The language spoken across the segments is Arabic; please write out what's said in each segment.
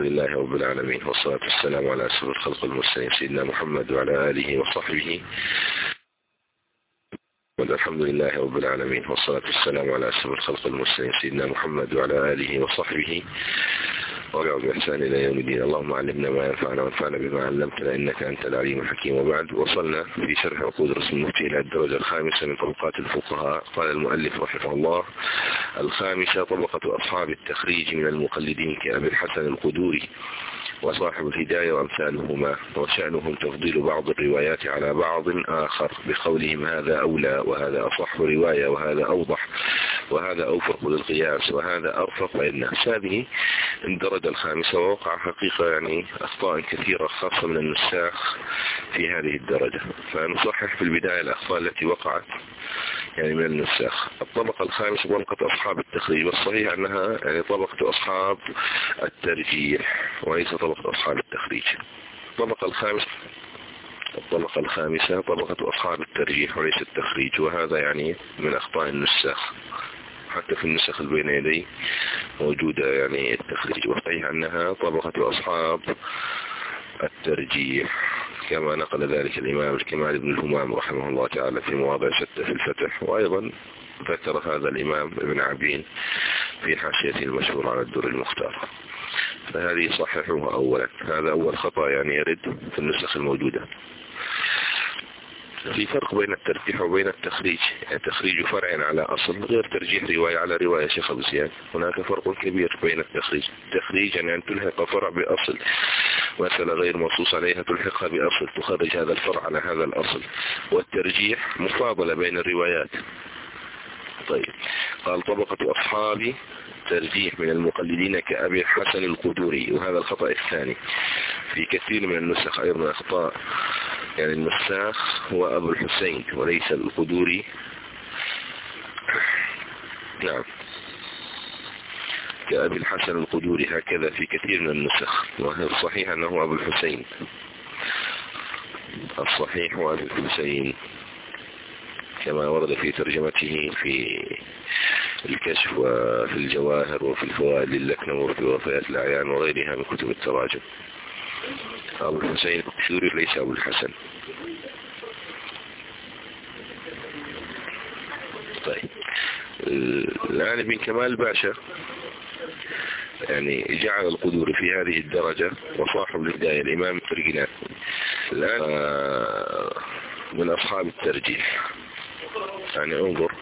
لله رب العالمين. والصلاة والسلام على أسف الخلق المرسلين سيدنا محمد وعلى آله وصحبه. والحمد لله رب العالمين. والصلاة والسلام على أسف الخلق المرسلين سيدنا محمد وعلى آله وصحبه. وبعد بإحسان إلى يوم الدين. اللهم علمنا ما ينفعنا وانفعنا بما علمتنا إنك أنت العليم الحكيم. وبعد وصلنا في شرح عقود رسم المفتي إلى الدرجة الخامسة من طبقات الفقهاء. قال المؤلف رحمه الله الخامسة طبقة أصحاب التخريج من المقلدين كأبي الحسن القدوري. وصاحب الهداية وأمثالهما وشأنهم تفضيل بعض الروايات على بعض آخر بقولهم هذا أولى وهذا أصح رواية وهذا أوضح وهذا أوفق للقياس وهذا أرفق للناس هذه الدرجة الخامسة ووقع حقيقة يعني أخطاء كثيرة خاصة من النساخ في هذه الدرجة. فنصحح في البداية الأخطاء التي وقعت. يعني من النساخ الطبقة الخامسة طبقة أصحاب التخريج والصحيح أنها يعني طبقة أصحاب الترجيح وليس طبقة أصحاب التخريج. الطبقة الخامسة الطبقة الخامسة طبقة أصحاب الترجيح وليس التخريج. وهذا يعني من أخطاء النساخ حتى في النسخ البين يدي موجودة يعني التخريج. والصحيح أنها طبقة أصحاب الترجيح كما نقل ذلك الإمام الكمال بن الهمام رحمه الله تعالى في مواضع شتى في الفتح وأيضا ذكر هذا الإمام ابن عبين في حاشيته المشهور على الدر المختار. فهذه صححوها أولا. هذا أول خطأ يعني يرد في النسخ الموجودة. في فرق بين الترجيح وبين التخريج يعني تخريج فرع على أصل غير ترجيح رواية على رواية شيخ أبو هناك فرق كبير بين التخريج. التخريج يعني أن تلحق فرع بأصل. مسألة غير منصوص عليها تلحقها بأصل تخرج هذا الفرع على هذا الأصل. والترجيح مفاضلة بين الروايات. طيب. قال طبقة أصحاب ترجيح من المقلدين كأبي الحسن القدوري وهذا الخطأ الثاني. في كثير من النسخ أيضا أخطاء. يعني النساخ هو أبو الحسين وليس القدوري. نعم. كأبي الحسن القدوري هكذا في كثير من النسخ الصحيح أنه أبو الحسين. الصحيح هو أبو الحسين كما ورد في ترجمته في الكشف وفي الجواهر وفي الفوائد للكنة وفي وفيات الأعيان وغيرها من كتب التراجم. أبو الحسين القدوري ليس أبو الحسن. طيب. الآن ابن كمال باشا. يعني جعل القدور في هذه الدرجة وصاحب الهداية الإمام الفرقنان الآن من أصحاب الترجيح. يعني انظر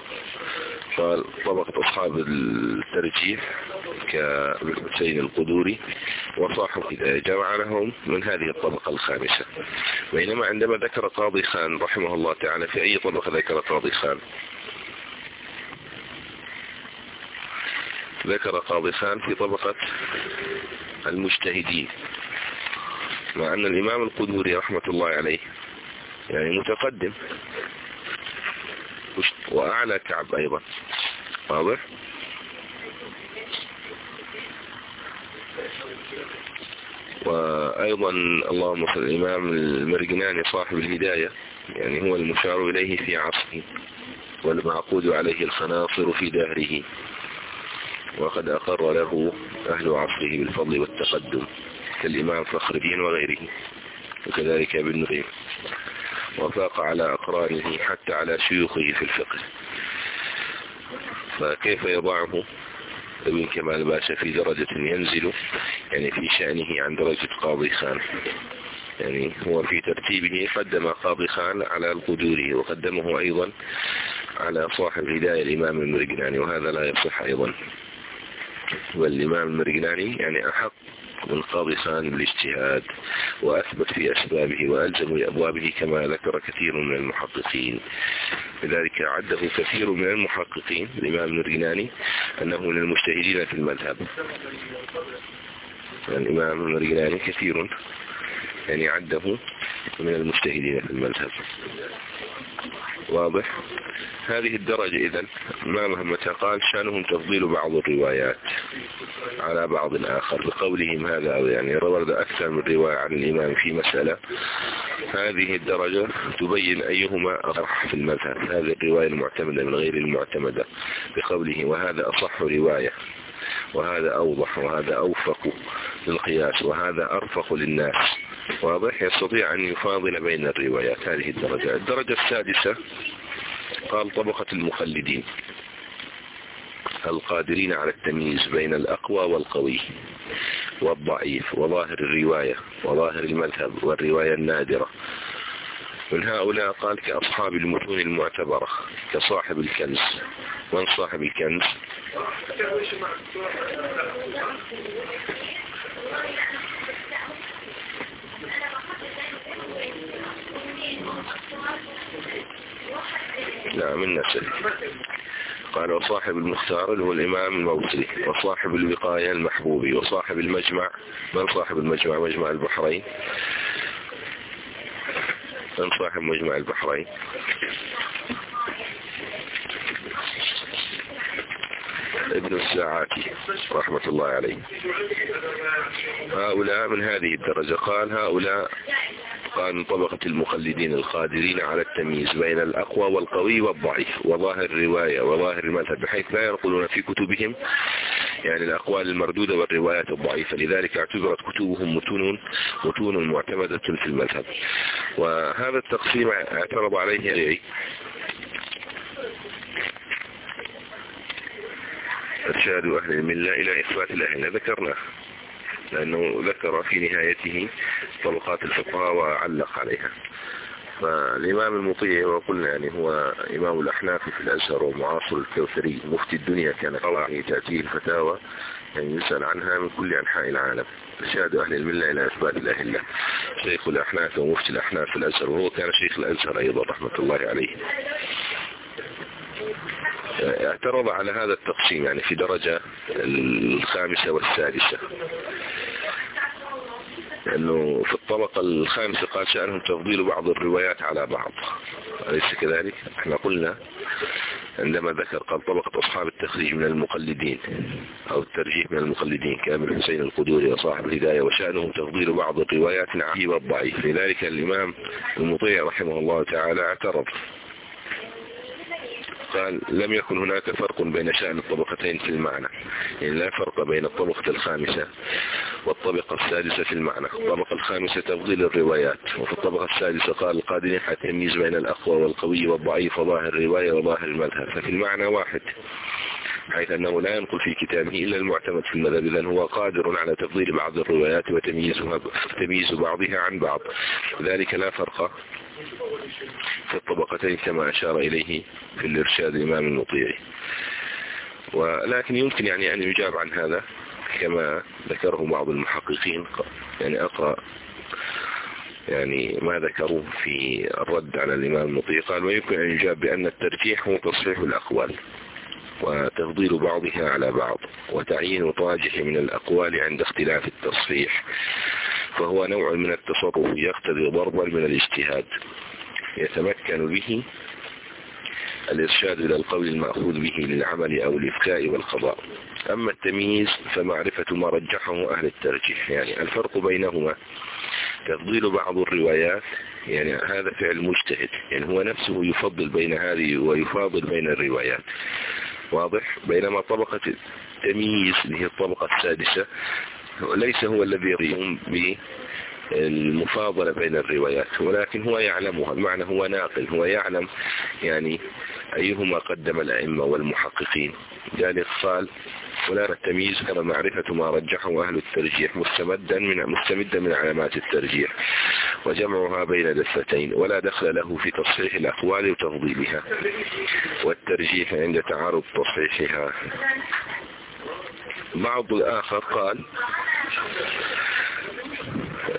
قال طبقة أصحاب الترجيح كابن حسين القدوري وصاحب جمع لهم من هذه الطبقة الخامسة. بينما عندما ذكر قاضي خان رحمه الله تعالى في أي طبقة ذكر قاضي خان؟ ذكر قاضي خان في طبقة المجتهدين مع أن الإمام القدوري رحمة الله عليه يعني متقدم وأعلى كعب أيضا واضح؟ وأيضا اللهم صل الإمام المرجناني صاحب الهداية يعني هو المشار إليه في عصره والمعقود عليه الخناصر في دهره. وقد أقر له أهل عصره بالفضل والتقدم كالإمام فخر الدين وغيره وكذلك ابن نقيم وفاق على أقرانه حتى على شيوخه في الفقه. فكيف يضعه؟ ابن كمال باشا في درجة ينزل يعني في شأنه عن درجة قاضي خان. يعني هو في ترتيبه قدم قاضي خان على القدوري وقدمه أيضا على صاحب هداية الإمام المرقناني وهذا لا يصح أيضا. والإمام المرقناني يعني أحق من قاضي خان بالاجتهاد وأثبت في أسبابه وألزم لأبوابه كما ذكر كثير من المحققين. لذلك عده كثير من المحققين الإمام المرقناني أنه من المجتهدين في المذهب. الإمام المرقناني كثير يعني عده من المجتهدين في المذهب. واضح؟ هذه الدرجة إذا ما مهمتها قال شأنهم تفضيل بعض الروايات على بعض آخر. بقولهم هذا يعني ورد أكثر من رواية عن الإمام في مسألة. هذه الدرجة تبين أيهما أصح في المذهب. هذه الرواية المعتمدة من غير المعتمدة بقوله وهذا أصح رواية وهذا أوضح وهذا أوفق للقياس وهذا أرفق للناس. واضح يستطيع أن يفاضل بين الروايات. هذه الدرجة. الدرجة السادسة قال طبقة المخلدين القادرين على التمييز بين الأقوى والقوي والضعيف وظاهر الرواية وظاهر المذهب والرواية النادرة. من هؤلاء قال كأصحاب المتون المعتبرة كصاحب الكنز. من صاحب الكنز؟ نعم النسل قال وصاحب المختار اللي هو الإمام الموصلي وصاحب الوقاية المحبوبي وصاحب المجمع. من صاحب المجمع؟ مجمع البحرين. من صاحب مجمع البحرين؟ ابن الساعاتي رحمة الله عليه. هؤلاء من هذه الدرجة. قال هؤلاء من طبقة المقلدين القادرين على التمييز بين الأقوى والقوي والضعيف. وظاهر الرواية وظاهر المذهب بحيث لا ينقلون في كتبهم يعني الأقوال المردودة والروايات الضعيفة. لذلك اعتبرت كتبهم متون متون معتمدة في المذهب. وهذا التقسيم اعترض عليه إرشاد أهل الملة إلى إثبات الأهل. ذكرناه. لأنه ذكر في نهايته طبقات الفقهاء وعلق عليها. فالإمام المطيع وقلنا يعني هو إمام الأحناف في الأزهر ومعاصر الكوثري مفتي الدنيا كان طبعا تأتيه الفتاوى يعني يسأل عنها من كل أنحاء العالم. إرشاد أهل الملة إلى إثبات الأهلة شيخ الأحناف ومفتي الأحناف في الأزهر وهو كان شيخ الأزهر أيضا رحمة الله عليه. اعترض على هذا التقسيم يعني في درجة الخامسة والسادسة. لأنه في الطبقة الخامسة قال شأنهم تفضيل بعض الروايات على بعض. أليس كذلك؟ إحنا قلنا عندما ذكر قال طبقة أصحاب التخريج من المقلدين أو الترجيح من المقلدين كامل حسين القدوري وصاحب الهداية وشأنهم تفضيل بعض الروايات عجيب الضعيف. لذلك الإمام المطيع رحمه الله تعالى اعترض. قال لم يكن هناك فرق بين شأن الطبقتين في المعنى. يعني لا فرق بين الطبقة الخامسة والطبقة السادسة في المعنى. الطبقة الخامسة تفضيل الروايات. وفي الطبقة السادسة قال القادرين حتى التمييز بين الأقوى والقوي والضعيف وظاهر الرواية وظاهر المذهب. ففي المعنى واحد حيث أنه لا ينقل في كتابه إلا المعتمد في المذهب إذن هو قادر على تفضيل بعض الروايات وتمييزها تمييز بعضها عن بعض. ذلك لا فرق في الطبقتين كما أشار إليه في الإرشاد الإمام المطيعي. ولكن يمكن يعني أن يجاب عن هذا كما ذكره بعض المحققين يعني أقرأ يعني ما ذكروه في الرد على الإمام المطيع قال ويمكن أن يجاب بأن الترجيح هو تصحيح الأقوال. وتفضيل بعضها على بعض وتعيين طاجح من الأقوال عند اختلاف التصحيح فهو نوع من التصرف يقتضي ضربا من الاجتهاد. يتمكن به الإرشاد إلى القول المأخوذ به للعمل أو الإفكاء والقضاء. أما التمييز فمعرفة ما رجحه أهل الترجيح. يعني الفرق بينهما. تفضيل بعض الروايات. يعني هذا فعل مجتهد. يعني هو نفسه يفضل بين هذه ويفاضل بين الروايات. واضح؟ بينما طبقة التمييز اللي هي الطبقة السادسة ليس هو الذي يقوم بالمفاضلة بين الروايات ولكن هو يعلمها. بمعنى هو ناقل هو يعلم يعني أيهما قدم الأئمة والمحققين. ذلك قال ولا التمييز كما معرفة ما رجحه أهل الترجيح مستمدا من مستمدا من علامات الترجيح. وجمعها بين دفتين ولا دخل له في تصحيح الأقوال وتفضيلها والترجيح عند تعارض تصحيحها. بعض الآخر قال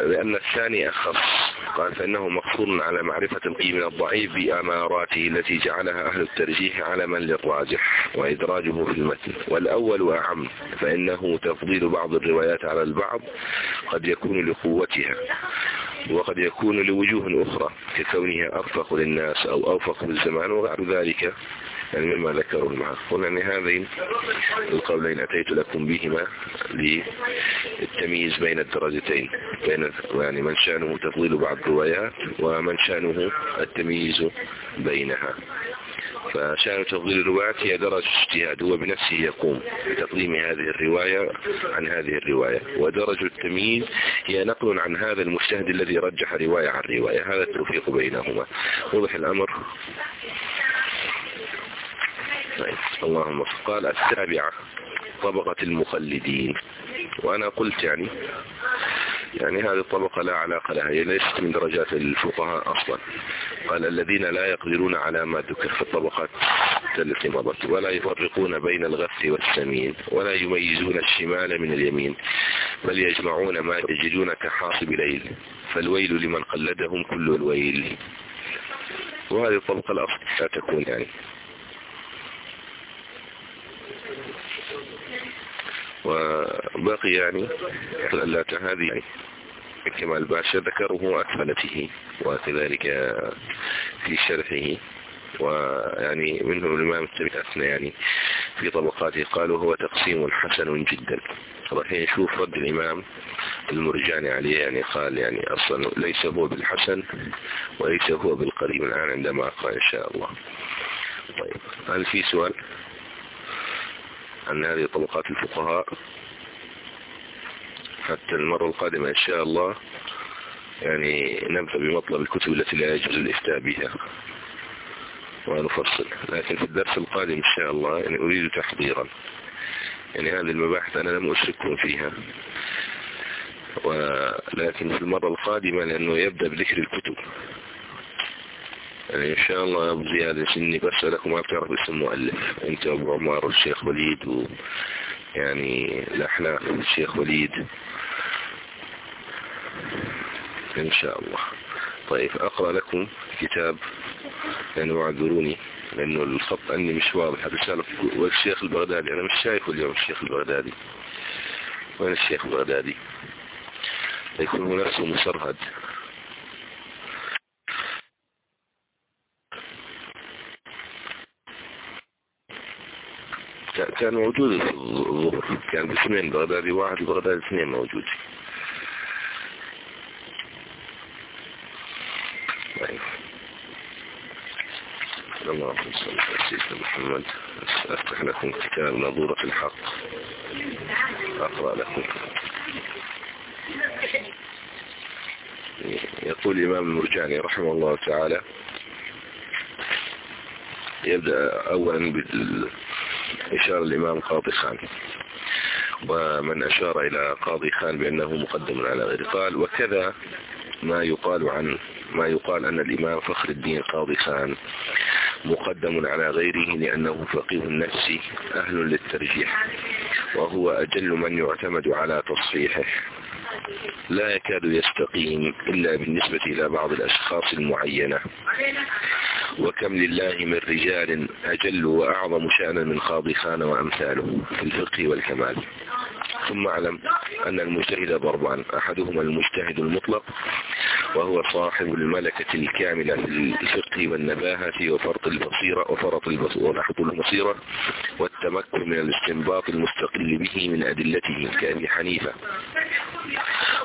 لأن الثاني أخص. قال فإنه مقصور على معرفة القيم الضعيف بأماراته التي جعلها أهل الترجيح علما للراجح وإدراجه في المتن. والأول أعم فإنه تفضيل بعض الروايات على البعض قد يكون لقوتها وقد يكون لوجوه أخرى ككونها أرفق للناس أو أوفق بالزمان وغير ذلك مما ذكروا قلنا أن هذين القولين أتيت لكم بهما للتمييز بين الدرجتين بين يعني من شأنه تفضيل بعض الروايات ومن شأنه التمييز بينها. فشأن تفضيل الروايات هي درجة اجتهاد هو بنفسه يقوم بتقديم هذه الرواية عن هذه الرواية. ودرجة التمييز هي نقل عن هذا المجتهد الذي رجح رواية عن رواية. هذا التوفيق بينهما. وضح الأمر. طيب اللهم قال السابعة طبقة المخلدين. وأنا قلت يعني يعني هذه الطبقة لا علاقة لها هي ليست من درجات الفقهاء أصلا. قال الذين لا يقدرون على ما ذكر في الطبقات التي مضت ولا يفرقون بين الغث والسمين ولا يميزون الشمال من اليمين بل يجمعون ما يجدون كحاصب ليل فالويل لمن قلدهم كل الويل. وهذه الطبقة الأصل لا تكون يعني. وباقي يعني هذه يعني كما الباشا ذكره أكملته وكذلك في شرحه ويعني منهم الإمام التبي أثنى يعني في طبقاته قالوا هو تقسيم حسن جدا. راح نشوف رد الإمام المرجاني عليه يعني قال يعني أصلا ليس هو بالحسن وليس هو بالقريب الآن عندما قال إن شاء الله. طيب هل في سؤال. عن هذه طبقات الفقهاء حتى المرة القادمة إن شاء الله يعني نبدأ بمطلب الكتب التي لا يجوز الإفتاء بها ونفصل. لكن في الدرس القادم إن شاء الله يعني أريد تحضيرا. يعني هذه المباحث أنا لم أشرككم فيها. ولكن في المرة القادمة لأنه يبدأ بذكر الكتب. يعني إن شاء الله أبو زياد سني بسألك ما بتعرف اسم المؤلف. أنت أبو عمار الشيخ وليد و يعني الأحناف الشيخ وليد. إن شاء الله. طيب أقرأ لكم كتاب يعني واعذروني لأنه الخط عندي مش واضح. الرسالة والشيخ البغدادي. أنا مش شايفه اليوم الشيخ البغدادي. وين الشيخ البغدادي؟ يكون نفسه مسرهد كان موجود الظهر. كان باسمين بغدادي واحد بغدادي اثنين موجود. طيب. اللهم صل على سيدنا محمد. أفتح لكم كتاب نظورة الحق. أقرأ لكم. يقول الإمام المرجاني رحمه الله تعالى يبدأ أولا بالإشارة الإمام قاضي خان. ومن أشار إلى قاضي خان بأنه مقدم على غير. قال وكذا ما يقال عن ما يقال أن الإمام فخر الدين قاضي خان مقدم على غيره لأنه فقيه النفس أهل للترجيح وهو أجل من يعتمد على تصحيحه. لا يكاد يستقيم إلا بالنسبة إلى بعض الأشخاص المعينة. وكم لله من رجال أجل وأعظم شأنا من قاضي خان وأمثاله في الفقه والكمال. ثم أعلم أن المجتهد ضربان أحدهما المجتهد المطلق وهو صاحب الملكة الكاملة في الفقه والنباهة وفرط البصيرة وفرط المصيرة والتمكن من الاستنباط المستقل به من أدلته كأبي حنيفة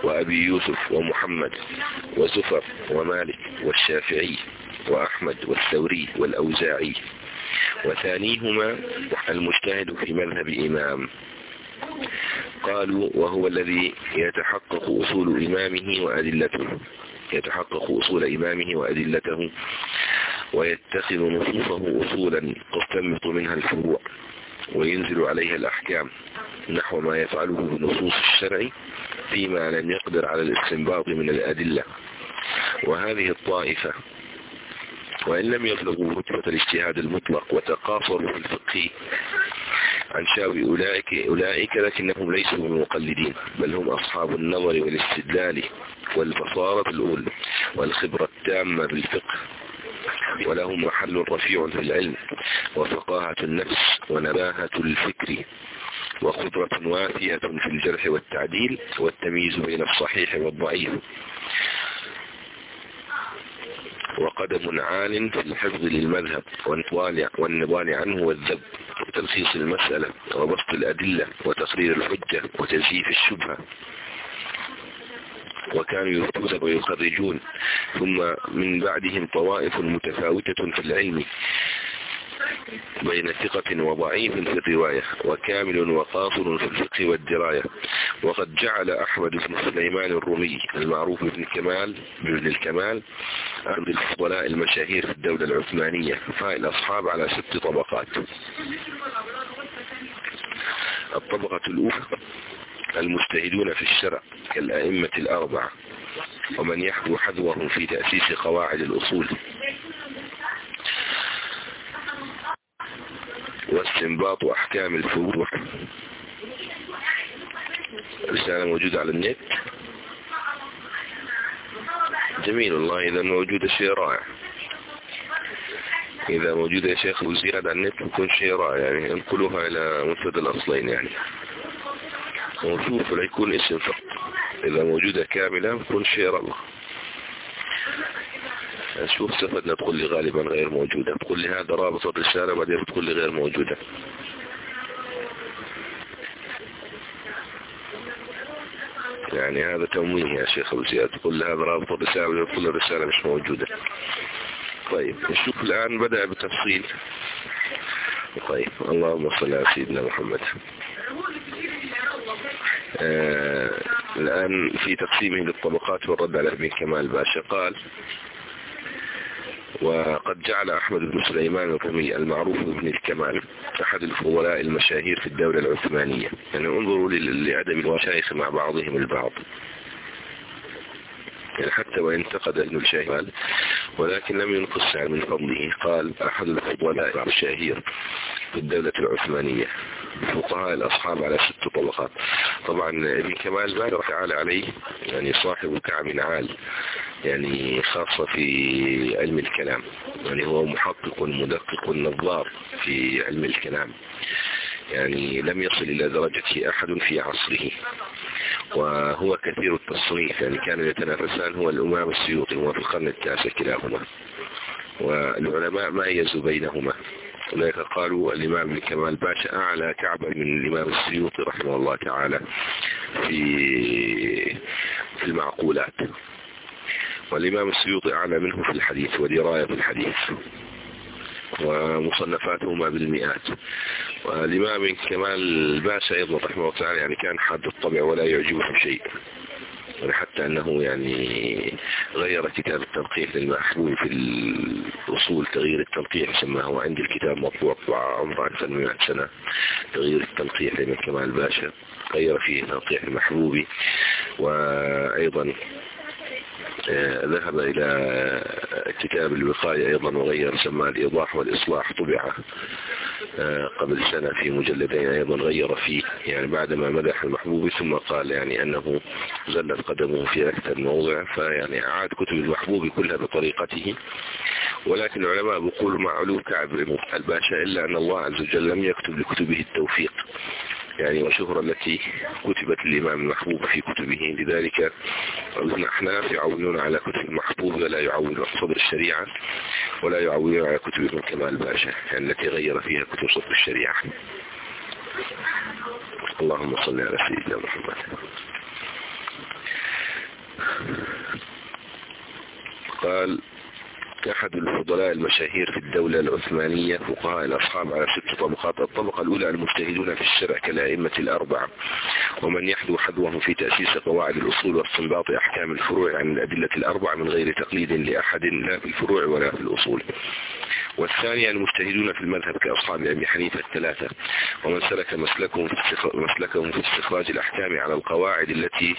وأبي يوسف ومحمد وزفر ومالك والشافعي. وأحمد والثوري والأوزاعي. وثانيهما المجتهد في مذهب إمام. قالوا وهو الذي يتحقق أصول إمامه وأدلته. يتحقق أصول إمامه وأدلته. ويتخذ نصوصه أصولا تستنبط منها الفروع. وينزل عليها الأحكام نحو ما يفعله بنصوص الشرع فيما لم يقدر على الاستنباط من الأدلة. وهذه الطائفة وإن لم يبلغوا رتبة الاجتهاد المطلق وتقاصروا في الفقه عن شاوي أولئك, أولئك لكنهم ليسوا من المقلدين بل هم أصحاب النظر والاستدلال والبصارة الأولى والخبرة التامة بالفقه ولهم محل رفيع في العلم وفقاهة النفس ونباهة الفكر وقدرة وافية في الجرح والتعديل والتمييز بين الصحيح والضعيف. وقدم عال في الحفظ للمذهب والنضال عنه والذب وتلخيص المسألة وبسط الأدلة وتقرير الحجة وتزييف الشبهة. وكانوا يفتون ويخرجون. ثم من بعدهم طوائف متفاوتة في العلم. بين ثقة وضعيف في الرواية وكامل وقاصر في الفقه والدراية. وقد جعل أحمد بن سليمان الرومي المعروف بن كمال بن الكمال أحد الفضلاء المشاهير في الدولة العثمانية فالأصحاب على ست طبقات. الطبقة الأولى المجتهدون في الشرع كالأئمة الأربعة ومن يحذو حذوهم في تأسيس قواعد الأصول. واستنباط أحكام الفروع. رسالة موجودة على النت. جميل والله إذا موجودة شيء رائع. إذا موجودة يا شيخ وزيادة على النت يكون شيء رائع يعني انقلوها إلى منفذ الأصلين يعني. ونشوف لا يكون اسم فقط. إذا موجودة كاملة يكون شيء رائع. شوف استفدنا تقول لي غالبا غير موجودة. تقول لي هذا رابط الرسالة بعدين تقول لي غير موجودة. يعني هذا تمويه يا شيخ أبو زياد. تقول لي هذا رابط الرسالة تقول الرسالة مش موجودة. طيب نشوف الآن بدأ بتفصيل طيب اللهم صل على سيدنا محمد. آه الآن في تقسيمه للطبقات والرد على ابن كمال باشا. قال وقد جعل أحمد بن سليمان الرومي المعروف بابن الكمال أحد الفضلاء المشاهير في الدولة العثمانية. يعني انظروا لعدم المشايخ مع بعضهم البعض. يعني حتى وإن انتقد ابن الشاهير ولكن لم ينقص من فضله. قال أحد الفضلاء الشهير في الدولة العثمانية. فقهاء الأصحاب على ست طبقات. طبعا ابن كمال بارك تعالى عليه يعني صاحب كعب عال يعني خاصة في علم الكلام. يعني هو محقق مدقق نظار في علم الكلام. يعني لم يصل إلى درجته أحد في عصره. وهو كثير التصنيف يعني كانوا يتنافسان هو الأمام السيوطي وهو في القرن التاسع كلاهما. والعلماء ميزوا بينهما. أولئك قالوا الإمام كمال باشا أعلى كعبا من الإمام السيوطي رحمه الله تعالى في في المعقولات. والإمام السيوطي أعلى منه في الحديث ودراية في الحديث ومصنفاتهما بالمئات. والإمام كمال الباشا أيضا رحمه الله تعالى يعني كان حاد الطبع ولا يعجبه شيء. حتى أنه يعني غير كتاب التنقيح للمحبوب في الأصول تغيير التنقيح سماه عندي الكتاب مطبوع عمره أكثر من 100 سنة. تغيير التنقيح لمن كمال الباشا غير فيه تنقيح المحبوبي وأيضا ذهب إلى كتاب الوقاية أيضا وغير سماه الإيضاح والإصلاح طبع آه، قبل سنة في مجلدين أيضا غير فيه يعني بعدما مدح المحبوب ثم قال يعني أنه زلت قدمه في أكثر موضع فيعني أعاد كتب المحبوب كلها بطريقته. ولكن العلماء بيقولوا مع علو كعب الباشا إلا أن الله عز وجل لم يكتب لكتبه التوفيق. يعني وشهرة التي كتبت الإمام المحبوب في كتبه. لذلك الأحناف يعولون على كتب المحبوب ولا يعولون على صدر الشريعة ولا يعولون على كتب ابن كمال باشا يعني التي غير فيها كتب صدر الشريعة. اللهم صل على سيدنا محمد. قال أحد الفضلاء المشاهير في الدولة العثمانية فقهاء الأصحاب على ست طبقات الطبقة الأولى المجتهدون في الشرع كالأئمة الأربعة. ومن يحذو حذوهم في تأسيس قواعد الأصول واستنباط أحكام الفروع عن الأدلة الأربعة من غير تقليد لأحد لا في الفروع ولا في الأصول. والثانية المجتهدون في المذهب كأصحاب أبي حنيفة الثلاثة ومن سلك مسلكهم في مسلكهم في استخراج الأحكام على القواعد التي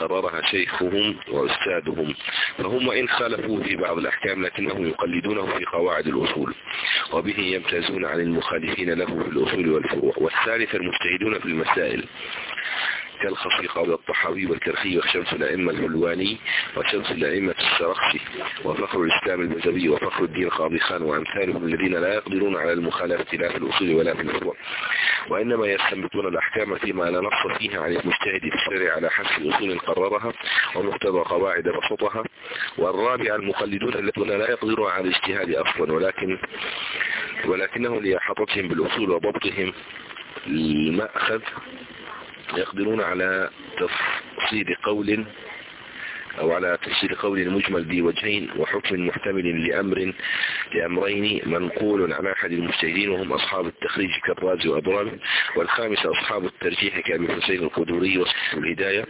قررها شيخهم وأستاذهم. فهم وإن خالفوا في بعض الأحكام لكنهم يقلدونه في قواعد الأصول وبه يمتازون عن المخالفين له في الأصول والفروع. والثالث المجتهدون في المسائل كالخفيقة والطحاوي والكرخي وشمس الأئمة الحلواني وشمس الأئمة السرخسي وفخر الإسلام البزوي وفخر الدين قاضي خان وأمثالهم الذين لا يقدرون على المخالفة لا في الأصول ولا في الفروع وإنما يستنبطون الأحكام فيما لا نص فيها عن المجتهد في الشرع على حسب الأصول قررها ومقتضى قواعد بسطها والرابع المقلدون الذين لا يقدرون على الاجتهاد أصلا ولكن ولكنه لإحاطتهم بالأصول وضبطهم المأخذ يقدرون على تفصيل قول أو على تفسير قول المجمل بوجهين وحكم محتمل لأمر لأمرين منقول عن أحد المجتهدين وهم أصحاب التخريج كالراز وأبرام والخامس أصحاب الترجيح كأبي حسين القدوري والهداية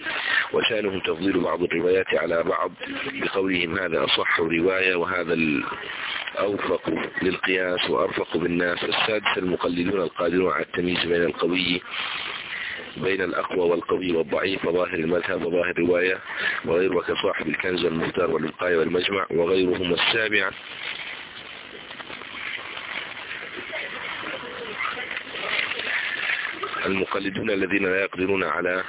وشأنهم تفضيل بعض الروايات على بعض بقولهم هذا أصح رواية وهذا الأوفق للقياس وأرفق بالناس السادس المقلدون القادرون على التمييز بين القوي بين الأقوى والقوي والضعيف وظاهر المذهب وظاهر الرواية وغيره كصاحب الكنز والمختار والوقاية والمجمع وغيرهم السابع. المقلدون الذين لا يقدرون على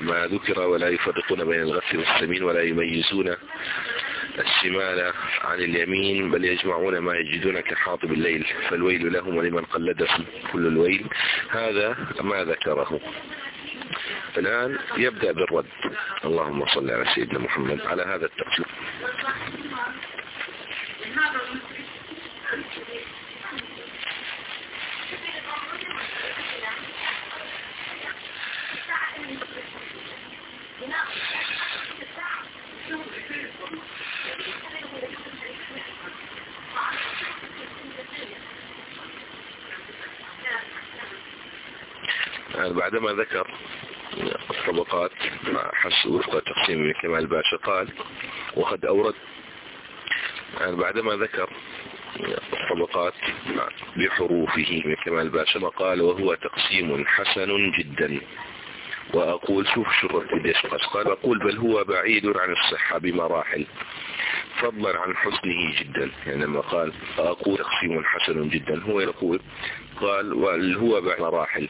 ما ذكر ولا يفرقون بين الغث والسمين ولا يميزون الشمال عن اليمين بل يجمعون ما يجدون كحاطب الليل فالويل لهم ولمن قلد كل الويل. هذا ما ذكره. الآن يبدأ بالرد. اللهم صل على سيدنا محمد. على هذا التقسيم. بعدما ذكر الطبقات وفق تقسيم ابن كمال باشا قال وقد أورد يعني بعدما ذكر الطبقات بحروفه من كمال باشا قال وهو تقسيم حسن جدا. وأقول شوف شو قديش قال أقول بل هو بعيد عن الصحة بمراحل فضلا عن حسنه جدا. يعني لما قال أقول تقسيم حسن جدا. هو يقول قال وهو بعد مراحل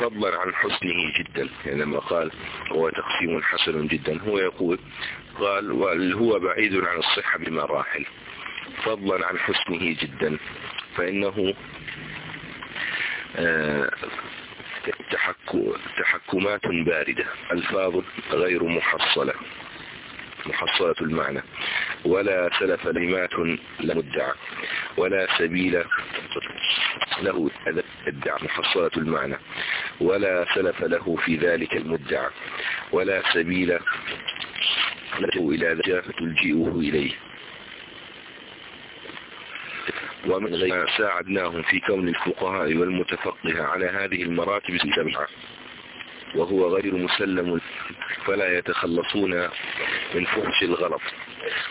فضلا عن حسنه جدا. يعني لما قال هو تقسيم حسن جدا هو يقول قال هو بعيد عن الصحة بمراحل فضلا عن حسنه جدا. فإنه آه، تحكمات باردة ألفاظ غير محصلة. محصلة المعنى. ولا سلف لمات لمدعى ولا سبيل له ادعى محصلة المعنى. ولا سلف له في ذلك المدعى ولا سبيل له إلى ذلك تلجئه إليه. ومن غير ساعدناهم في كون الفقهاء والمتفقه على هذه المراتب السبعة وهو غير مسلم فلا يتخلصون من فحش الغلط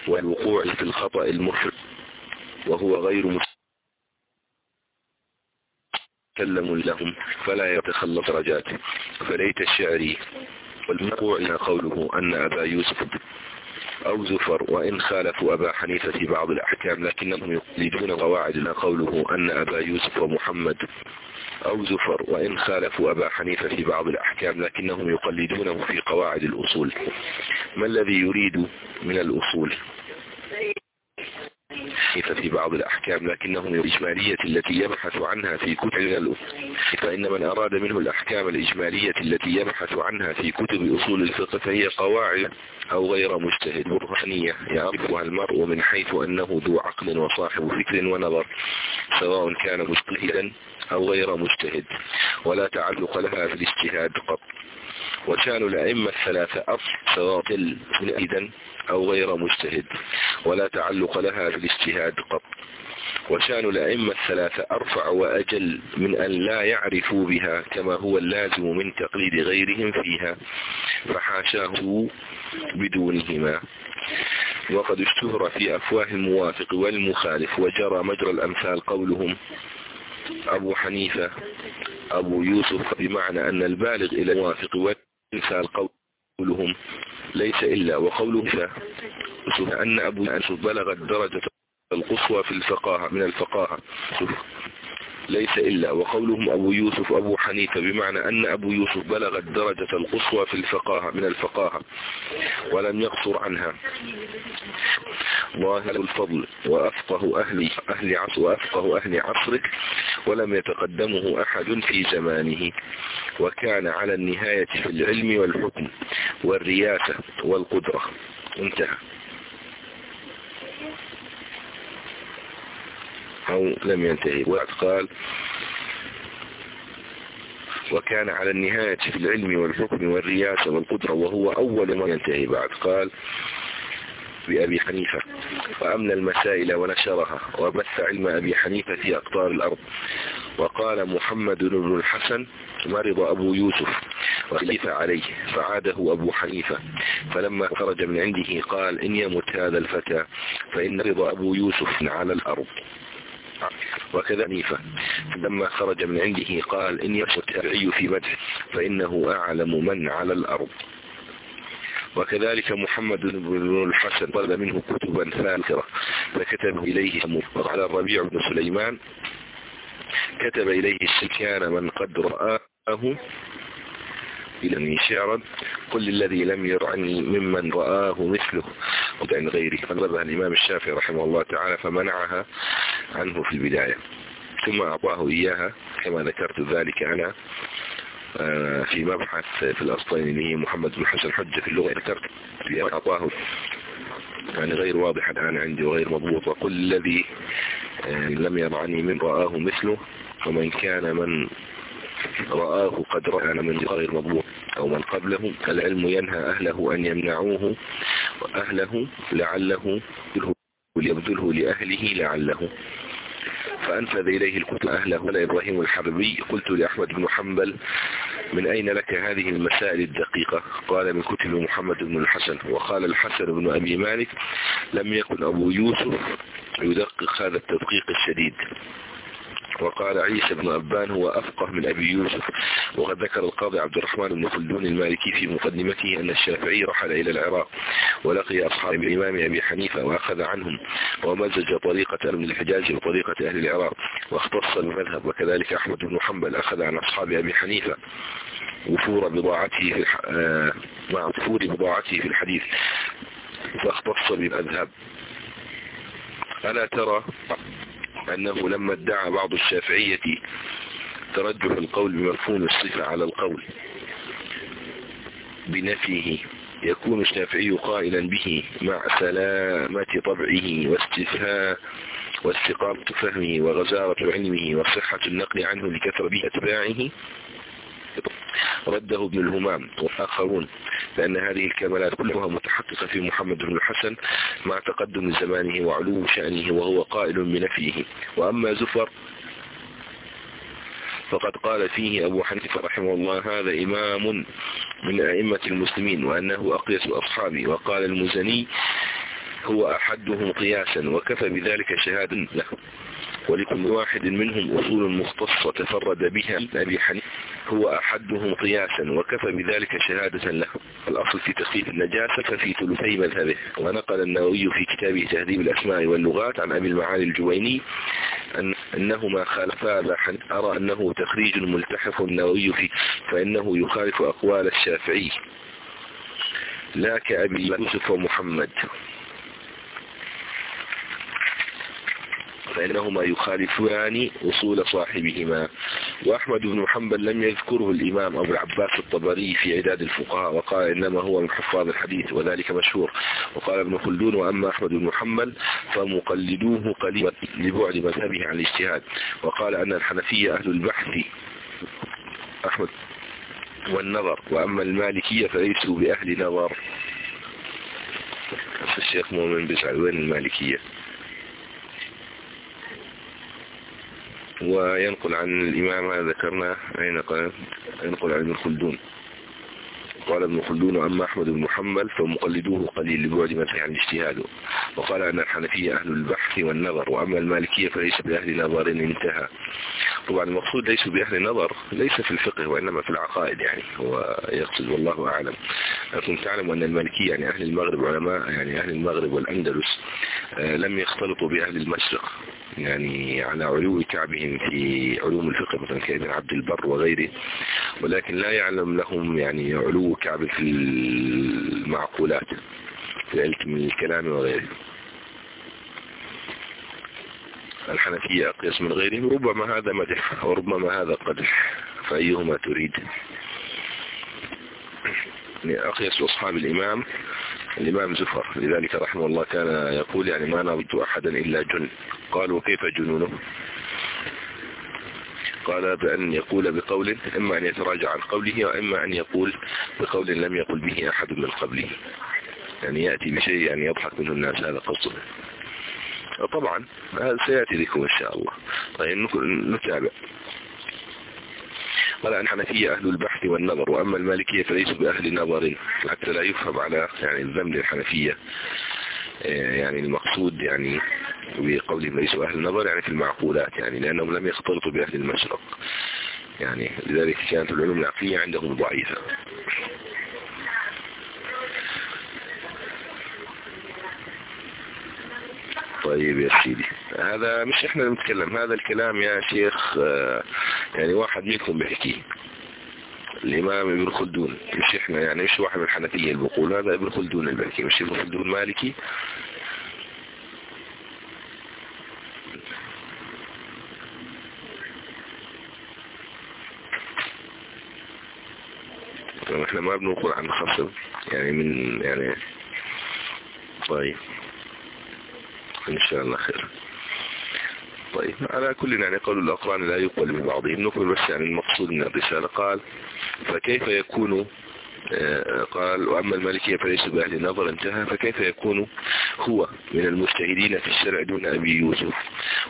والوقوع في الخطأ المفرط وهو غير مسلم لهم فلا يتخلص درجاته فليت الشعري والمقوع قوله أن أبا يوسف أو زفر وإن خالفوا أبا حنيفة في بعض الأحكام لكنهم يقلدون قواعد قوله أن أبا يوسف ومحمد أو زفر وإن خالفوا أبا حنيفة في بعض الأحكام لكنهم يقلدونه في قواعد الأصول. ما الذي يريد من الأصول؟ في بعض الأحكام لكنهم الإجمالية التي يبحث عنها في كتب الأصول. فإن من أراد منه الأحكام الإجمالية التي يبحث عنها في كتب أصول الفقه فهي قواعد أو غير مجتهد. برهانية يعرفها المرء من حيث أنه ذو عقل وصاحب فكر ونظر سواء كان مجتهدا أو غير مجتهد ولا تعلق لها في الاجتهاد قط وشان الأئمة الثلاثة أصل سواء إذا أو غير مجتهد ولا تعلق لها في الاجتهاد قط وشان الأئمة الثلاثة أرفع وأجل من أن لا يعرفوا بها كما هو اللازم من تقليد غيرهم فيها فحاشاه بدونهما. وقد اشتهر في أفواه الموافق والمخالف وجرى مجرى الأمثال قولهم. أبو حنيفة أبو يوسف بمعنى أن البالغ إلى الموافق والمثال قولهم ليس إلا وقوله أن أبو يوسف بلغ الدرجة القصوى في الفقاهة من الفقاهة. ليس إلا وقولهم أبو يوسف أبو حنيفة بمعنى أن أبو يوسف بلغ الدرجة القصوى في الفقاهة من الفقاهة ولم يقصر عنها. ظاهر الفضل وأفقه أهل, أهل عصر وأفقه أهل عصرك ولم يتقدمه أحد في زمانه. وكان على النهاية في العلم والحكم والرياسة والقدرة. انتهى. أو لم ينتهي. قال وكان على النهاية في العلم والحكم والرياسة والقدرة وهو أول ما ينتهي. بعد قال بأبي حنيفة وأمن المسائل ونشرها وبث علم أبي حنيفة في أقطار الأرض. وقال محمد بن الحسن مرض أبو يوسف وخلف عليه فعاده أبو حنيفة. فلما خرج من عنده قال إن يمت هذا الفتى فإن مرض أبو يوسف على الأرض. وكذا حنيفة. لما خرج من عنده قال إن يمت التابعي في مدح فإنه أعلم من على الأرض. وكذلك محمد بن الحسن طلب منه كتبا فاخرة فكتب إليه وقال الربيع بن سليمان كتب إليه السكان من قد رآه إلى شعرا كل الذي لم يرعني ممن رآه مثله. عن غيره. فضربها الإمام الشافعي رحمه الله تعالى فمنعها عنه في البداية. ثم أعطاه إياها. كما ذكرت ذلك أنا آه، في مبحث في الأسطين اللي هي محمد بن حسن حجة في اللغة. ذكرت في أعطاه. يعني غير واضح الآن عندي وغير مضبوط. وكل الذي آه، لم يرعني من رآه مثله. ومن كان من رآه قد رأى من غير مضبوط. أو من قبله العلم ينهى أهله أن يمنعوه وأهله لعله يبذله لأهله لعله. فأنفذ إليه الكتب أهله. قال إبراهيم الحربي قلت لأحمد بن حنبل من أين لك هذه المسائل الدقيقة؟ قال من كتب محمد بن الحسن. وقال الحسن بن أبي مالك لم يكن أبو يوسف يدقق هذا التدقيق الشديد. وقال عيسى بن أبان هو أفقه من أبي يوسف. وقد ذكر القاضي عبد الرحمن بن خلدون المالكي في مقدمته أن الشافعي رحل إلى العراق ولقي أصحاب الإمام أبي حنيفة وأخذ عنهم ومزج طريقة من الحجاز وطريقة أهل العراق واختص المذهب. وكذلك أحمد بن حنبل أخذ عن أصحاب أبي حنيفة وفور بضاعته في. آه... مع وفور بضاعته في الحديث. فاختص بالأذهب. ألا ترى؟ أنه لما ادعى بعض الشافعية ترجح القول بمفهوم الصفة على القول بنفيه يكون الشافعي قائلا به مع سلامة طبعه واستفهاء واستقامة فهمه وغزارة علمه وصحة النقل عنه لكثرة أتباعه رده ابن الهمام والآخرون لأن هذه الكمالات كلها متحققة في محمد بن الحسن مع تقدم زمانه وعلو شأنه وهو قائل بنفيه. وأما زفر فقد قال فيه أبو حنيفة رحمه الله هذا إمام من أئمة المسلمين وأنه أقيس أصحابه وقال المزني هو أحدهم قياسا وكفى بذلك شهادا له. ولكل واحد منهم أصول مختصة تفرد بها أبي حنيفة هو أحدهم قياسا وكفى بذلك شهادة له. الأصل في تخفيف النجاسة ففي ثلثي مذهبه. ونقل النووي في كتابه تهذيب الأسماء واللغات عن أبي المعالي الجويني أن أنهما خالفا أرى أنه تخريج ملتحف النووي فيه فإنه يخالف أقوال الشافعي. لا كأبي يوسف ومحمد. فإنهما يخالفان أصول صاحبهما. وأحمد بن حنبل لم يذكره الإمام أبو العباس الطبري في عداد الفقهاء وقال إنما هو من حفاظ الحديث وذلك مشهور. وقال ابن خلدون وأما أحمد بن حنبل فمقلدوه قليلا لبعد مذهبه عن الاجتهاد. وقال أن الحنفية أهل البحث أحمد والنظر وأما المالكية فليسوا بأهل نظر. الشيخ مؤمن بسعد وين المالكية؟ وينقل عن الإمام ذكرنا أين قال؟ ينقل عن ابن خلدون. قال ابن خلدون أما أحمد بن محمد فمقلدوه قليل لبعد ما عن اجتهاده وقال أن الحنفية أهل البحث والنظر وأما المالكية فليس بأهل نظر انتهى. طبعا المقصود ليس بأهل نظر ليس في الفقه وإنما في العقائد يعني هو يقصد والله أعلم. لكن تعلم أن المالكية يعني أهل المغرب علماء يعني أهل المغرب والأندلس. لم يختلطوا بأهل المشرق يعني على علو كعبهم في علوم الفقه مثلا كابن عبد البر وغيره ولكن لا يعلم لهم يعني علو كعب في المعقولات في علم الكلام وغيره. الحنفية أقيس من غيرهم ربما هذا مدح وربما هذا قدح فأيهما تريد؟ يعني أقيس أصحاب الإمام الإمام زفر لذلك رحمه الله كان يقول يعني ما نظرت أحدا إلا جن. قال وكيف جنونه؟ قال بأن يقول بقول إما أن يتراجع عن قوله وإما أن يقول بقول لم يقل به أحد من قبله. يعني يأتي بشيء يعني يضحك منه الناس هذا قصده. طبعا سيأتي لكم إن شاء الله. طيب نتابع. قال أن حنفية أهل البحث والنظر وأما المالكية فليسوا بأهل نظر حتى لا يفهم على يعني الذم للحنفية يعني المقصود يعني بقولهم ليسوا أهل النظر يعني في المعقولات يعني لأنهم لم يختلطوا بأهل المشرق. يعني لذلك كانت العلوم العقلية عندهم ضعيفة. طيب يا سيدي هذا مش إحنا نتكلم هذا الكلام يا شيخ آه، يعني واحد منكم بيحكي الإمام ابن خلدون مش إحنا يعني مش واحد من الحنفية اللي بيقول هذا ابن خلدون بيحكي مش ابن خلدون مالكي؟ إحنا ما بنقول عن خصم يعني من يعني طيب. إن شاء الله خير. طيب. على كل يعني قول الأقران لا يقبل من بعضهم نقول بس يعني المقصود من الرسالة. قال فكيف يكون آه، قال وأما المالكية فليس بأهل النظر. انتهى. فكيف يكون هو من المجتهدين في الشرع دون أبي يوسف؟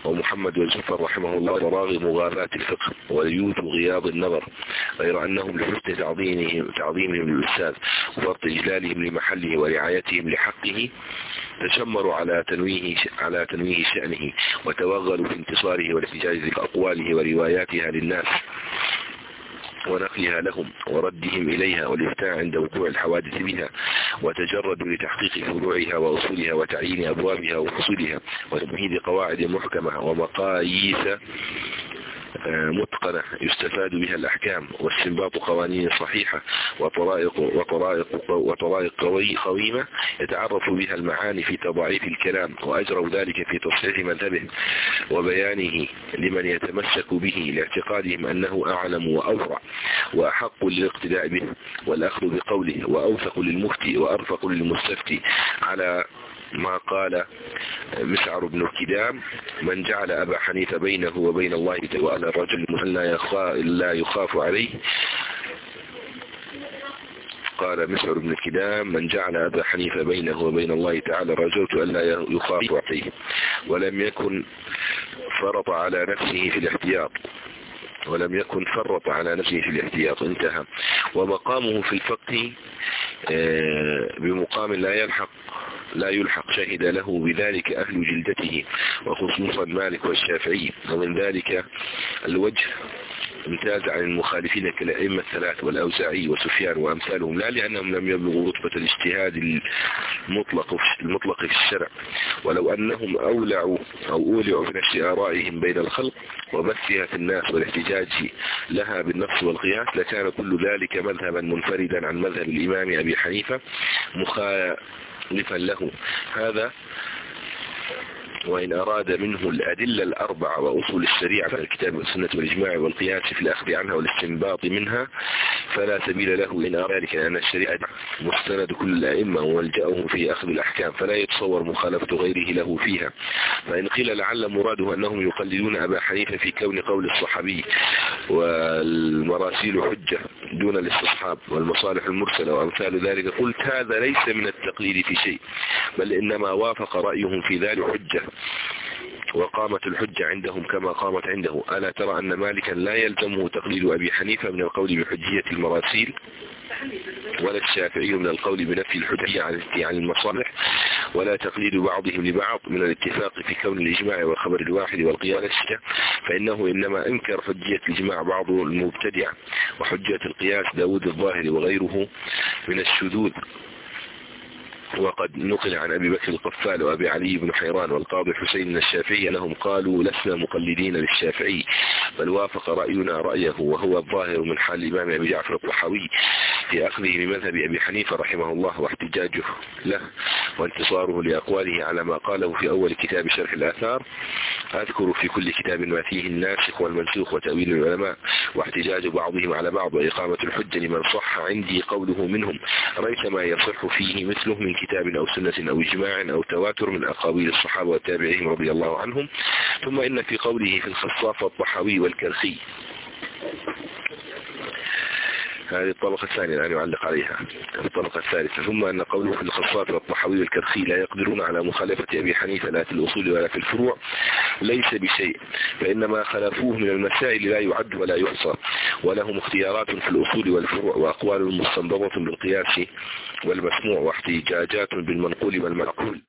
ومحمد وزفر رحمه الله وراغب مغالاة الفقه وليوت غياض النظر غير أنهم لحسن تعظيمهم, تعظيمهم للأستاذ وفرط إجلالهم لمحله ورعايتهم لحقه تشمروا على تنويه على تنويه شأنه وتوغلوا في انتصاره والاحتجاج بأقواله ورواياتها للناس ونقلها لهم وردهم إليها والإفتاء عند وقوع الحوادث بها وتجردوا لتحقيق فروعها وأصولها وتعيين أبوابها وفصولها وتمهيد قواعد محكمة ومقاييس متقنة يستفاد بها الأحكام واستنباط قوانين صحيحة وطرائق, وطرائق, وطرائق قويمة يتعرف بها المعاني في تضعيف الكلام وأجروا ذلك في تصحيح مذهبه وبيانه لمن يتمسك به لاعتقادهم أنه أعلم وأورع وأحق للاقتداء به والأخذ بقوله وأوثق للمفتي وأرفق للمستفتي على ما قال مسعر بن الكدام من جعل أبا حنيفة بينه وبين الله وأن الرجل لا يخاف عليه. قال مسعر بن الكدام من جعل أبا حنيفة بينه وبين الله تعالى رجوت أن لا يخاف عليه ولم يكن فرط على نفسه في الاحتياط. ولم يكن فرط على نفسه في الاحتياط انتهى. ومقامه في الفقه آه، بمقام لا يلحق لا يلحق شهد له بذلك أهل جلدته وخصوصا مالك والشافعي. ومن ذلك الوجه امتاز عن المخالفين كالأئمة الثلاث والأوزاعي وسفيان وأمثالهم لا لأنهم لم يبلغوا رتبة الاجتهاد المطلق المطلق في الشرع. ولو أنهم أولعوا أو أولعوا في نفس آرائهم بين الخلق وبثها في الناس والاحتجاج لها بالنفس والقياس لكان كل ذلك مذهبا منفردا عن مذهب الإمام أبي حنيفة مخالفا له. هذا وإن أراد منه الأدلة الأربعة وأصول الشريعة في الكتاب والسنة والإجماع والقياس في الأخذ عنها والاستنباط منها فلا سبيل له إن أراد ذلك لأن الشريعة مستند كل الأئمة وملجأه في أخذ الأحكام فلا يتصور مخالفة غيره له فيها. فإن قيل لعل مراده أنهم يقلدون أبا حنيفة في كون قول الصحابي والمراسيل حجة دون الاستصحاب والمصالح المرسلة وأمثال ذلك قلت هذا ليس من التقليد في شيء بل إنما وافق رأيهم في ذلك حجة. وقامت الحجة عندهم كما قامت عنده. ألا ترى أن مالكا لا يلزمه تقليد أبي حنيفة من القول بحجية المراسيل ولا الشافعي من القول بنفي الحجية عن المصالح ولا تقليد بعضهم لبعض من الاتفاق في كون الإجماع والخبر الواحد والقياس فإنه إنما أنكر حجية الإجماع بعض المبتدع وحجية القياس داود الظاهر وغيره من الشذوذ. وقد نقل عن أبي بكر القفال وأبي علي بن حيران والقاضي حسين الشافعي أنهم قالوا لسنا مقلدين للشافعي بل وافق رأينا رأيه وهو الظاهر من حال الإمام أبي جعفر الطحاوي في أخذه بمذهب أبي حنيفة رحمه الله واحتجاجه له وانتصاره لأقواله على ما قاله في أول كتاب شرح الآثار. أذكر في كل كتاب ما فيه الناسخ والمنسوخ وتأويل العلماء واحتجاج بعضهم على بعض وإقامة الحجة لمن صح عندي قوله منهم ليس ما يصح فيه مثله من كتاب أو سنة أو إجماع أو تواتر من أقاويل الصحابة والتابعين رضي الله عنهم ثم إن في قوله في الخصاف والطحاوي والكرخي هذه الطبقة الثانية الآن يعلق عليها. الطبقة الثالثة. ثم أن قوله في الخصات والطحاوي والكرخي لا يقدرون على مخالفة أبي حنيفة لا في الأصول ولا في الفروع ليس بشيء. فإنما خلافوه من المسائل لا يعد ولا يحصى ولهم اختيارات في الأصول والفروع وأقوال مستنبطة بالقياس والمسموع واحتجاجات بالمنقول والمعقول.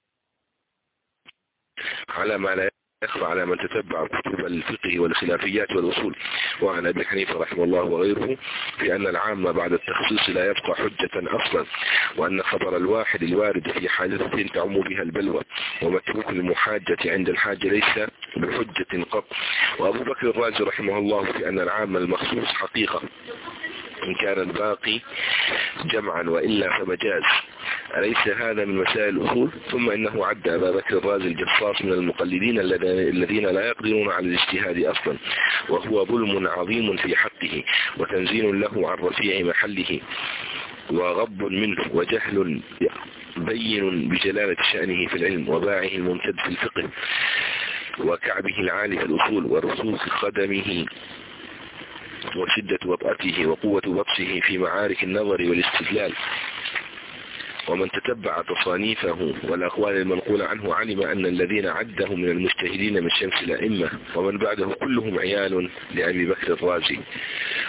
على ما لا يخفى على من تتبع كتب الفقه والخلافيات والأصول. وعن أبي حنيفة رحمه الله وغيره في أن العام بعد التخصيص لا يبقى حجة أصلا وأن خبر الواحد الوارد في حادثة تعم بها البلوى ومتروك المحاجة عند الحاجة ليس بحجة قط. وأبو بكر الرازي رحمه الله في أن العام المخصوص حقيقة إن كان الباقي جمعا وإلا فمجاز. أليس هذا من مسائل الأصول؟ ثم إنه عد أبا بكر الرازي الجصاص من المقلدين الذين لا يقدرون على الاجتهاد أصلا وهو ظلم عظيم في حقه وتنزيل له عن رفيع محله وغض منه وجهل بين بجلالة شأنه في العلم وباعه الممتد في الفقه وكعبه العالي في الأصول ورسوخ قدمه وشدة وطأته وقوة بطشه في معارك النظر والاستدلال. ومن تتبع تصانيفه والأقوال المنقولة عنه علم أن الذين عده من المجتهدين من شمس الأئمة ومن بعده كلهم عيال لأبي بكر الرازي.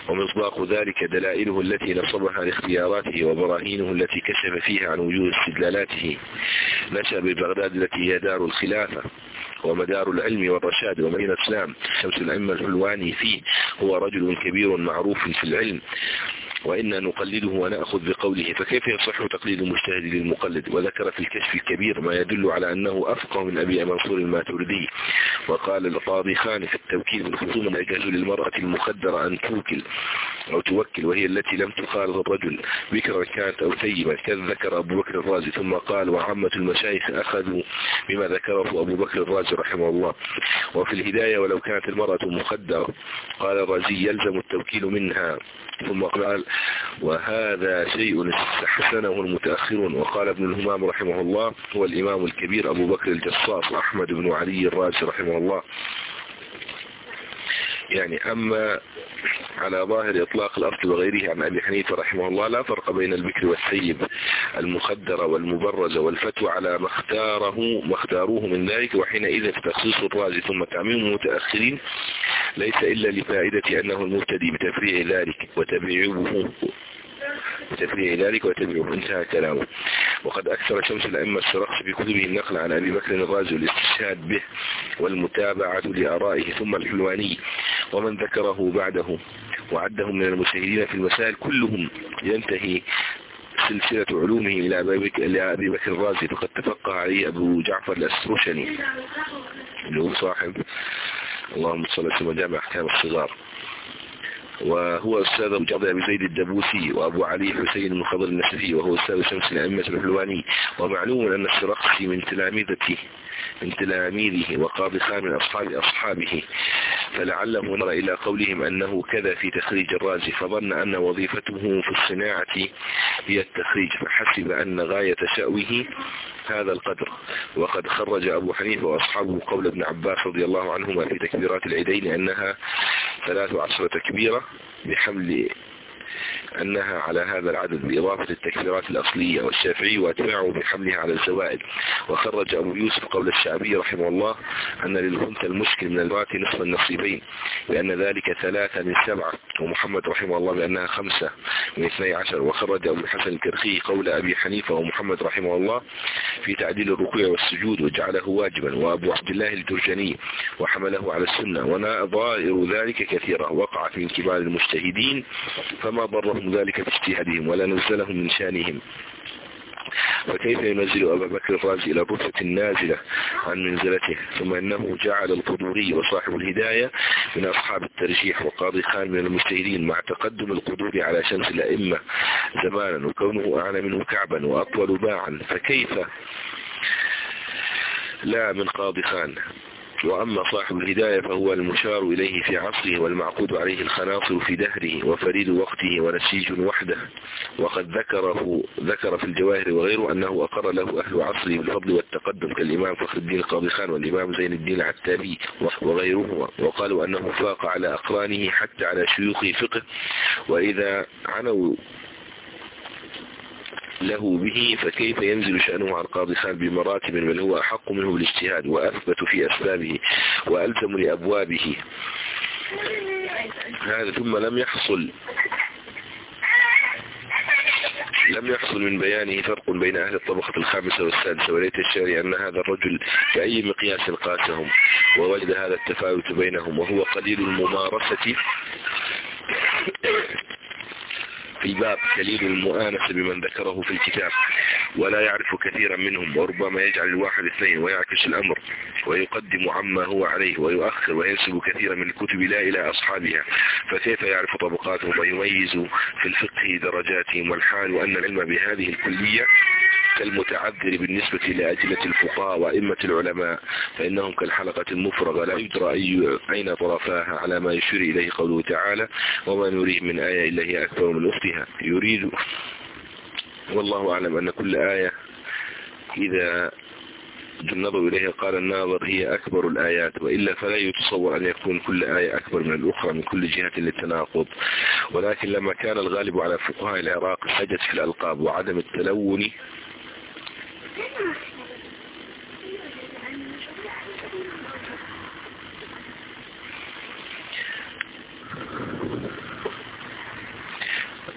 ومصداق ذلك دلائله التي نصبها لاختياراته وبراهينه التي كشف فيها عن وجود استدلالاته. نشأ ببغداد التي هي دار الخلافة ومدار العلم والرشاد ومدينة الإسلام. شمس الأئمة الحلواني فيه هو رجل كبير معروف في العلم. وإنا نقلده ونأخذ بقوله فكيف يصح تقليد المجتهد للمقلد؟ وذكر في الكشف الكبير ما يدل على أنه أفقه من أبي منصور الماتردي وقال القاضي في التوكيل بالخصوم لا يجوز للمرأة المخدرة أن توكل أو توكل وهي التي لم تخالط الرجل. بكرا كانت أو ثيبا كذا ذكر أبو بكر الرازي ثم قال وعامة المشايخ أخذوا بما ذكره أبو بكر الرازي رحمه الله. وفي الهداية ولو كانت المرأة مخدرة قال الرازي يلزم التوكيل منها. ثم قال وهذا شيء استحسنه المتأخرون. وقال ابن الهمام رحمه الله هو الإمام الكبير أبو بكر الجصاص أحمد بن علي الرازي رحمه الله. يعني أما على ظاهر إطلاق الأصل وغيره عن أبي حنيفة رحمه الله لا فرق بين البكر والسيب المخدرة والمبرزة والفتوى على ما اختاره ما اختاروه من ذلك وحينئذ تخصيص الرازي ثم تعميم المتأخرين ليس إلا لفائدة أنه المبتدي بتفريع ذلك وتبعيه بتفريع ذلك وتبعه انتهى كلامه. وقد أكثر شمس الأئمة السرخس في كتبه النقل عن أبي بكر الرازي والاستشهاد به والمتابعة لآرائه ثم الحلواني ومن ذكره بعده. وعدهم من المشاهدين في المسائل كلهم ينتهي سلسلة علومه إلى أبي بكر الرازي فقد تفقه عليه أبو جعفر الأسروشني اللي هو صاحب اللهم صل وسلم وجامع أحكام الصغار. وهو أستاذ أبو أبي زيد الدبوسي وأبو علي حسين بن خضر النسفي وهو أستاذ شمس الأئمة الحلواني ومعلوم أن السرقسي من تلامذته من تلاميذه وقاضي من أصحاب أصحابه. فلعله نظر إلى قولهم أنه كذا في تخريج الرازي فظن أن وظيفته في الصناعة هي التخريج فحسب أن غاية شأوه هذا القدر. وقد خرج أبو حنيفة وأصحابه قول ابن عباس رضي الله عنهما في تكبيرات العيدين أنها ثلاث عشرة تكبيرة بحمل أنها على هذا العدد بإضافة التكفيرات الأصلية والشافعي وأتباعه بحملها على الزوائد. وخرج أبو يوسف قول الشعبي رحمه الله أن للهنت المشكل من البات نصف النصيبين لأن ذلك ثلاثة من سبعة ومحمد رحمه الله بأنها خمسة من اثني عشر. وخرج أبو الحسن الكرخي قول أبي حنيفة ومحمد رحمه الله في تعديل الركوع والسجود وجعله واجبا وأبو عبد الله الجرجاني وحمله على السنة. ونظائر ذلك كثيرة وقعت من كبار المجتهدين فما ضرهم ذلك باجتهادهم ولا نزلهم من شانهم. وكيف ينزل أبا بكر الرازي إلى الرتبة النازلة عن منزلته؟ ثم أنه جعل القدوري وصاحب الهداية من أصحاب الترجيح وقاضي خان من المجتهدين مع تقدم القدور على شمس الأئمة زمانا وكونه أعلى منه كعبا وأطول باعا فكيف لا من قاضي خان؟ وأما صاحب الهداية فهو المشار إليه في عصره والمعقود عليه الخناصر في دهره وفريد وقته ونسيج وحده. وقد ذكره ذكر في الجواهر وغيره أنه أقر له أهل عصره بالفضل والتقدم كالإمام فخر الدين القاضي خان والإمام زين الدين العتابي وغيره. وقالوا أنه فاق على أقرانه حتى على شيوخ فقه. وإذا عنوا له به فكيف ينزل شأنه على القاضي خان بمراتب بل هو أحق منه بالاجتهاد وأثبت في أسبابه وألزم لأبوابه. هذا ثم لم يحصل لم يحصل من بيانه فرق بين أهل الطبقة الخامسة والسادسة. وليت الشارع أن هذا الرجل بأي مقياس قاسهم ووجد هذا التفاوت بينهم وهو قليل الممارسة في باب كليل المؤانسة بمن ذكره في الكتاب ولا يعرف كثيرا منهم وربما يجعل الواحد اثنين ويعكس الأمر ويقدم عما هو عليه ويؤخر وينسب كثيرا من الكتب لا إلى أصحابها فكيف يعرف طبقاتهم؟ ويميز في الفقه درجاتهم والحال وأن العلم بهذه الكلية كالمتعذر بالنسبة لأجلة الفقهاء وأئمة العلماء فإنهم كالحلقة المفرغة لا يدرى أي أين طرفاها على ما يشير إليه قوله تعالى وما نريه من آية إلا هي أكبر من أختها يريد والله أعلم أن كل آية إذا النظر إليها قال الناظر هي أكبر الآيات وإلا فلا يتصور أن يكون كل آية أكبر من الأخرى من كل جهة للتناقض. ولكن لما كان الغالب على فقهاء العراق حجت في الألقاب وعدم التلون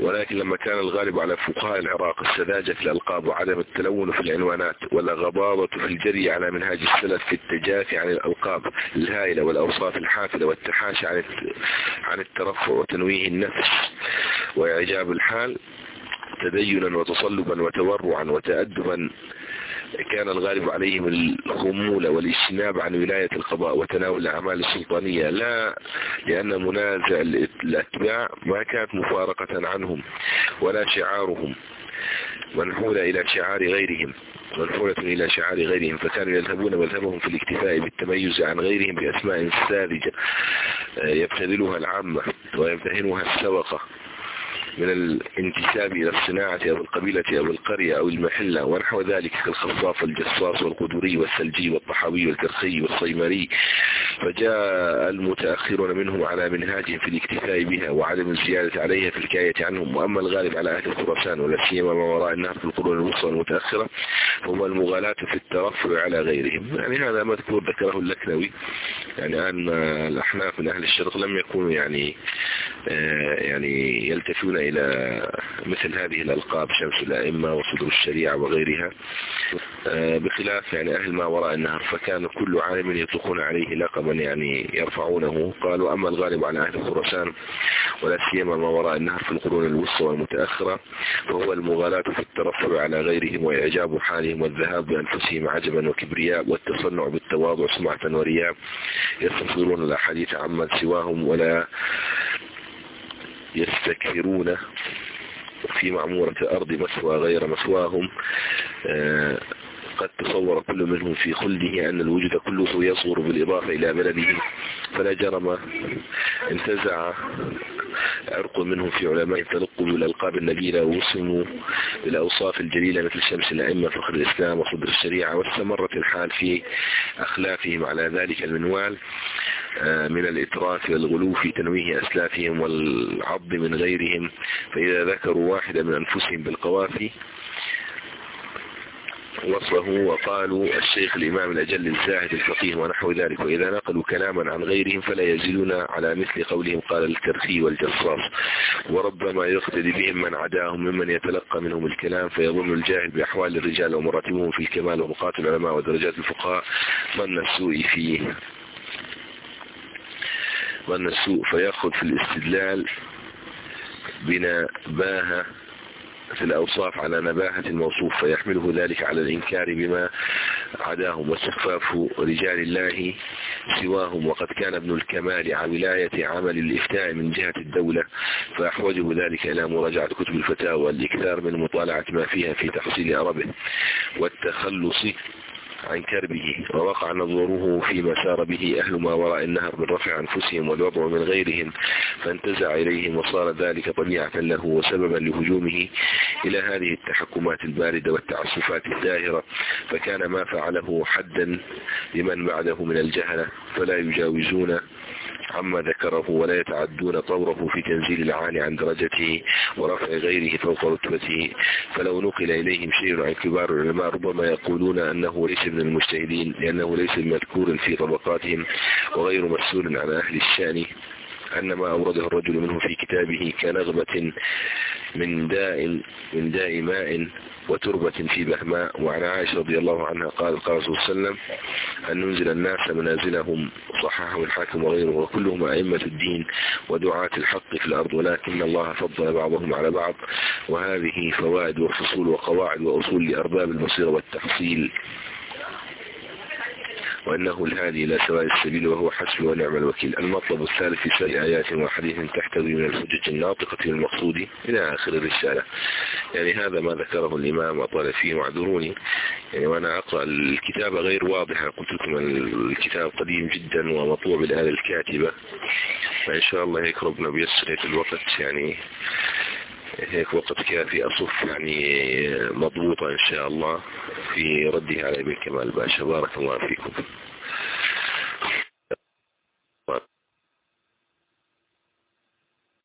ولكن لما كان الغالب على فقهاء العراق السذاجة في الألقاب وعدم التلون في العنوانات والغضاضة في الجري على منهاج السلف في التجافي عن الألقاب الهائلة والأوصاف الحافلة والتحاشي عن عن الترفع وتنويه النفس. وإعجاب الحال تدينا وتصلبا وتورعا وتأدبا كان الغالب عليهم الخمول والاجتناب عن ولاية القضاء وتناول الأعمال السلطانية لا لأن منازع الأتباع ما كانت مفارقة عنهم ولا شعارهم. منحولة إلى شعار غيرهم. منحولة إلى شعار غيرهم. فكانوا يذهبون مذهبهم في الاكتفاء بالتميز عن غيرهم بأسماء ساذجة. يبتذلها العامة ويمتهنها السوقة. من الانتساب إلى الصناعة أو القبيلة أو القرية أو المحلة ونحو ذلك كالخصاف والجصاص والقدري والثلجي والطحاوي والكرخي والصيمري. فجاء المتأخرون منهم على منهاجهم في الاكتفاء بها وعدم الزيادة عليها في الكاية عنهم. وأما الغالب على أهل خراسان ولا سيما ما وراء النهر في القرون الوسطى المتأخرة هو المغالاة في الترفع على غيرهم. يعني هذا مذكور ذكره اللكنوي. يعني أن الأحناف من أهل الشرق لم يكونوا يعني آه، يعني يلتفون إلى مثل هذه الألقاب شمس الأئمة وصدر الشريعة وغيرها آه، بخلاف يعني أهل ما وراء النهر. فكان كل عالم يطلقون عليه لقبا يعني يرفعونه. قالوا أما الغالب على أهل خراسان ولا سيما ما وراء النهر في القرون الوسطى والمتأخرة فهو المغالاة في الترفع على غيرهم وإعجاب حالهم والذهاب بأنفسهم عجبا وكبرياء والتصنع بالتواضع سمعة ورياء. يستصدرون الأحاديث عمن سواهم ولا يستكثرون في معمورة أرض مسوى غير مسواهم. آه، قد تصور كل منهم في خلده أن الوجود كله يصغر بالإضافة إلى بلده. فلا جرم انتزع عرق منهم في علماء تلقوا بالألقاب النبيلة ووسموا بالأوصاف الجليلة مثل شمس الأئمة فخر الإسلام وصدر الشريعة واستمرت الحال في أخلافهم. على ذلك المنوال آه، من الإتراف والغلو في تنويه أسلافهم والعض من غيرهم. فإذا ذكروا واحدا من أنفسهم بالقوافي وصفه وقالوا الشيخ الإمام الأجل الزاهد الفقيه ونحو ذلك وإذا نقلوا كلاما عن غيرهم فلا يزيدون على مثل قولهم قال الكرخي والجصاص وربما يقتدي بهم من عداهم ممن يتلقى منهم الكلام فيظن الجاهل بأحوال الرجال ومراتبهم في الكمال ومقات العلماء ودرجات الفقهاء من السوء فيه. ظن السوء فيأخذ في الاستدلال بنباهة في الأوصاف على نباهة الموصوف فيحمله ذلك على الإنكار بما عداهم واستخفاف رجال الله سواهم. وقد كان ابن الكمال على ولاية عمل الإفتاء من جهة الدولة فأحوجه ذلك إلى مراجعة كتب الفتاوى والإكثار من مطالعة ما فيها في تحصيل أربه والتخلص عن كربه ووقع نظره فيما سار به أهل ما وراء النهر من رفع أنفسهم والوضع من غيرهم فانتزع إليهم وصار ذلك طبيعة له وسببا لهجومه إلى هذه التحكمات الباردة والتعسفات الداهرة فكان ما فعله حدا لمن بعده من الجهلة فلا يجاوزون عما ذكره ولا يتعدون طوره في تنزيل العالي عن درجته ورفع غيره فوق رتبته. فلو نقل إليهم شيء عن كبار العلماء ربما يقولون أنه ليس من المجتهدين لأنه ليس مذكور في طبقاتهم وغير مسؤول عن أهل الشأن. أن ما أورده الرجل منه في كتابه كنغمة من داء من داء ماء وتربة في بهماء وعن عائشة رضي الله عنها قال قال صلى الله عليه وسلم أن ننزل الناس منازلهم صححه الحاكم وغيره وكلهم أئمة الدين ودعاة الحق في الأرض ولكن الله فضل بعضهم على بعض وهذه فوائد وفصول وقواعد وأصول لأرباب البصيرة والتحصيل. وأنه الهادي إلى سواء السبيل وهو حسب ونعم الوكيل. المطلب الثالث في آيات وحديث تحتوي من الحجج الناطقة بالمقصود إلى آخر الرسالة. يعني هذا ما ذكره الإمام أطال فيه واعذروني. يعني وأنا أقرأ الكتابة غير واضحة قلت لكم الكتاب قديم جدا ومطوع بالآلة الكاتبة. فإن شاء الله هيك ربنا بيسر الوقت يعني هيك وقت كافي أصف يعني مضبوطة إن شاء الله في ردها على إبن كمال باشا. بارك الله فيكم.